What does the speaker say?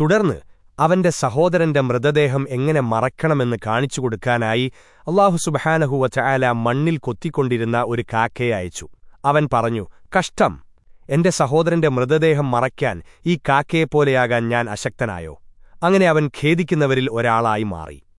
തുടർന്ന് അവന്റെ സഹോദരന്റെ മൃതദേഹം എങ്ങനെ മറക്കണമെന്ന് കാണിച്ചു കൊടുക്കാനായി അള്ളാഹു സുബഹാനഹുവ ചായാല മണ്ണിൽ കൊത്തിക്കൊണ്ടിരുന്ന ഒരു കാക്കയെ അയച്ചു. അവൻ പറഞ്ഞു കഷ്ടം. എന്റെ സഹോദരന്റെ മൃതദേഹം മറയ്ക്കാൻ ഈ കാക്കയെപ്പോലെയാകാൻ ഞാൻ അശക്തനായോ? അങ്ങനെ അവൻ ഖേദിക്കുന്നവരിൽ ഒരാളായി മാറി.